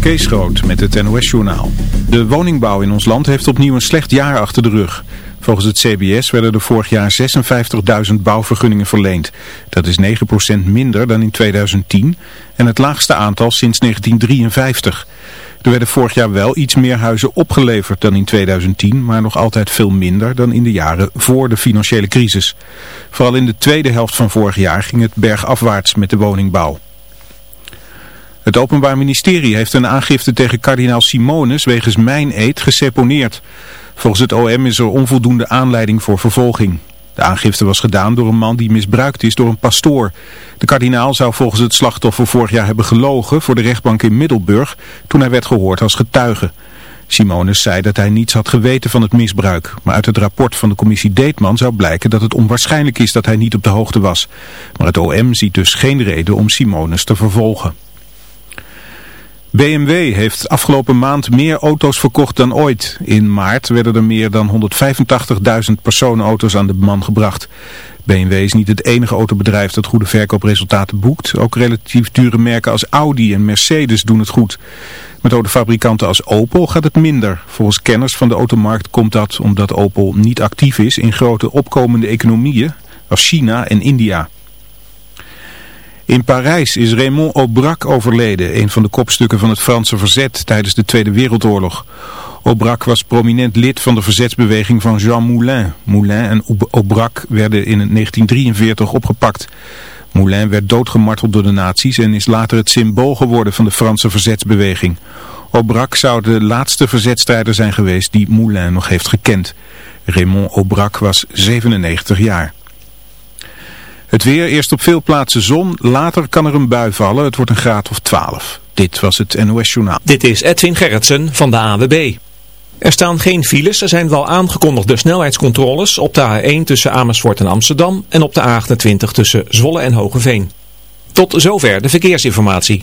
Kees met het NOS-journaal. De woningbouw in ons land heeft opnieuw een slecht jaar achter de rug. Volgens het CBS werden er vorig jaar 56.000 bouwvergunningen verleend. Dat is 9% minder dan in 2010 en het laagste aantal sinds 1953. Er werden vorig jaar wel iets meer huizen opgeleverd dan in 2010, maar nog altijd veel minder dan in de jaren voor de financiële crisis. Vooral in de tweede helft van vorig jaar ging het bergafwaarts met de woningbouw. Het Openbaar Ministerie heeft een aangifte tegen kardinaal Simonis wegens mijneed geseponeerd. Volgens het OM is er onvoldoende aanleiding voor vervolging. De aangifte was gedaan door een man die misbruikt is door een pastoor. De kardinaal zou volgens het slachtoffer vorig jaar hebben gelogen voor de rechtbank in Middelburg toen hij werd gehoord als getuige. Simonis zei dat hij niets had geweten van het misbruik. Maar uit het rapport van de commissie Deetman zou blijken dat het onwaarschijnlijk is dat hij niet op de hoogte was. Maar het OM ziet dus geen reden om Simonis te vervolgen. BMW heeft afgelopen maand meer auto's verkocht dan ooit. In maart werden er meer dan 185.000 personenauto's aan de man gebracht. BMW is niet het enige autobedrijf dat goede verkoopresultaten boekt. Ook relatief dure merken als Audi en Mercedes doen het goed. Met autofabrikanten als Opel gaat het minder. Volgens kenners van de automarkt komt dat omdat Opel niet actief is in grote opkomende economieën als China en India. In Parijs is Raymond Aubrac overleden, een van de kopstukken van het Franse verzet tijdens de Tweede Wereldoorlog. Aubrac was prominent lid van de verzetsbeweging van Jean Moulin. Moulin en Aubrac werden in 1943 opgepakt. Moulin werd doodgemarteld door de nazi's en is later het symbool geworden van de Franse verzetsbeweging. Aubrac zou de laatste verzetstrijder zijn geweest die Moulin nog heeft gekend. Raymond Aubrac was 97 jaar. Het weer, eerst op veel plaatsen zon, later kan er een bui vallen. Het wordt een graad of 12. Dit was het NOS Journaal. Dit is Edwin Gerritsen van de AWB. Er staan geen files, er zijn wel aangekondigde snelheidscontroles op de A1 tussen Amersfoort en Amsterdam en op de A28 tussen Zwolle en Hogeveen. Tot zover de verkeersinformatie.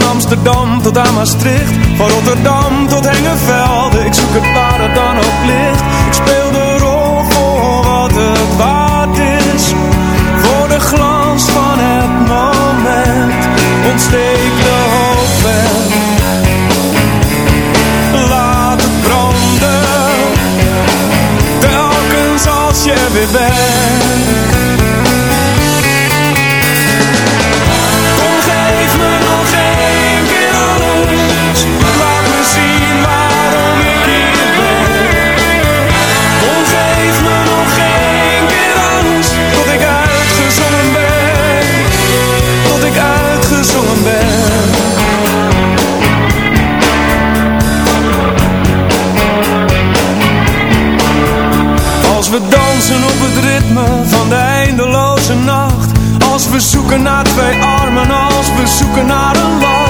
van Amsterdam tot aan Maastricht. Van Rotterdam tot Hengenvelde Ik zoek het waar het dan ook ligt. Ik speel de rol voor wat het waard is. Voor de glans van het moment. Ontsteek de hoofdweg Laat het branden. Telkens als je weer bent. van de eindeloze nacht. Als we zoeken naar twee armen, als we zoeken naar een land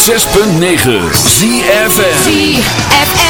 106.9 ZFM. ZFM.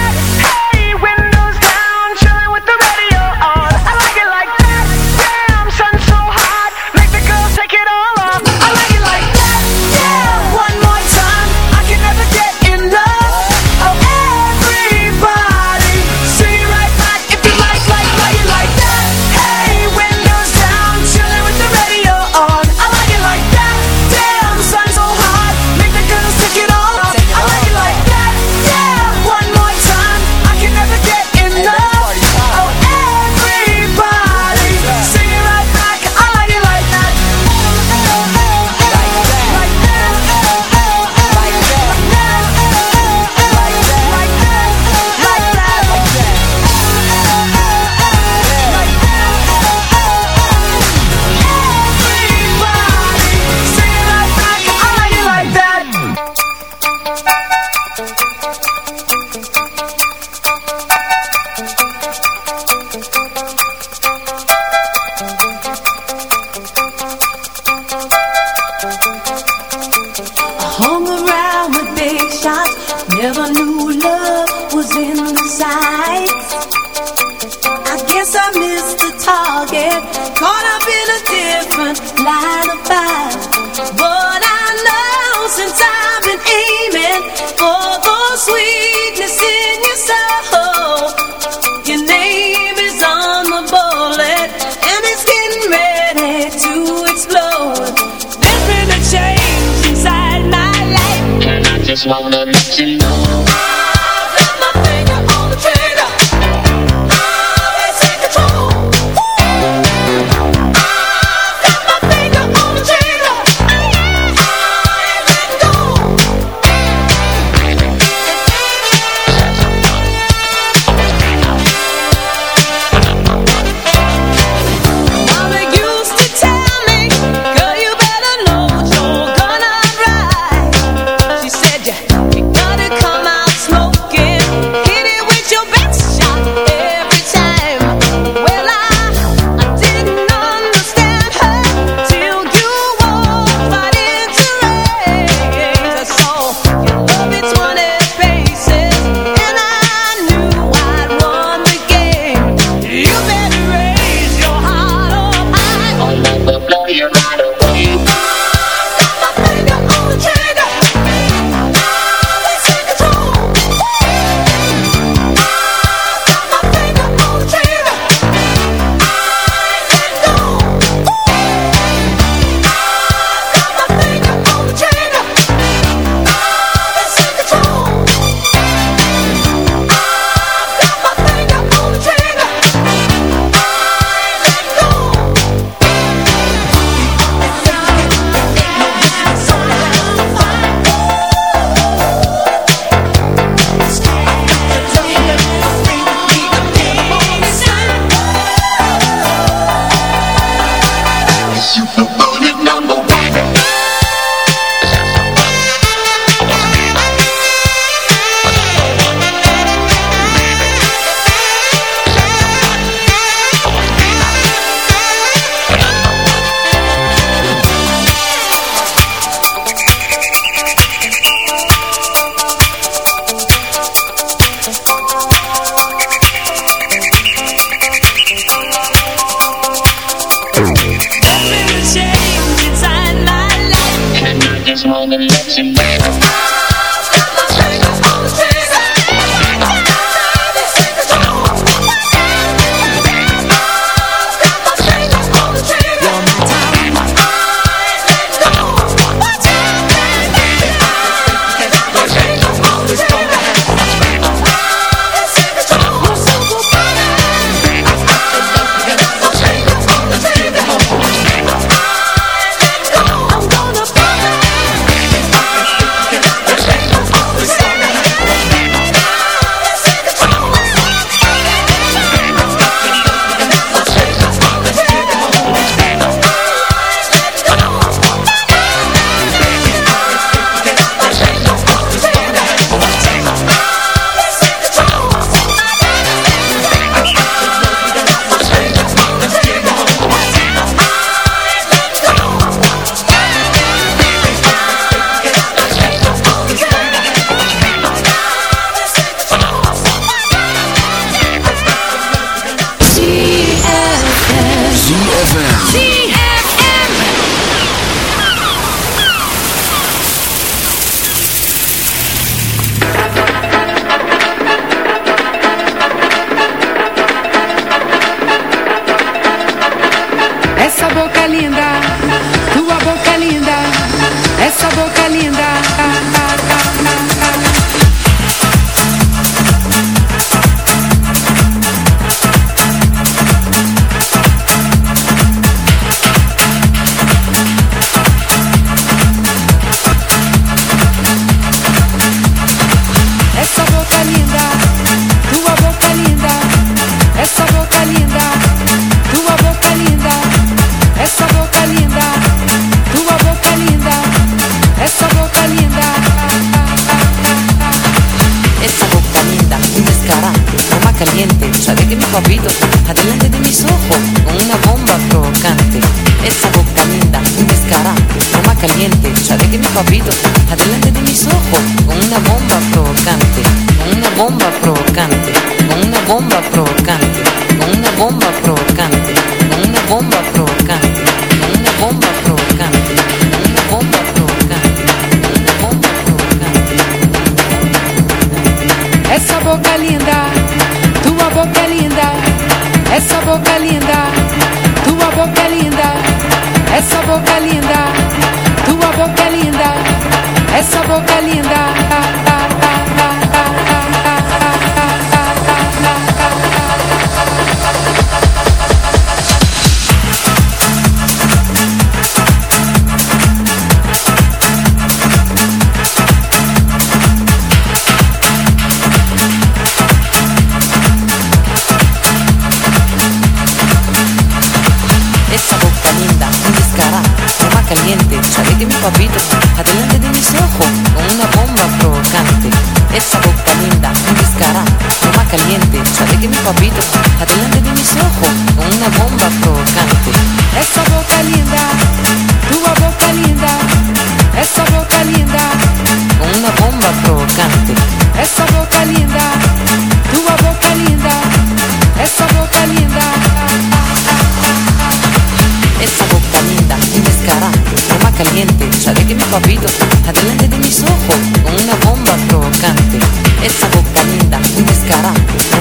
papito, adelante de mis ojos, con una bomba provocante. Esa boca linda, un descarado,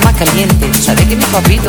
más caliente, sabe que mi papito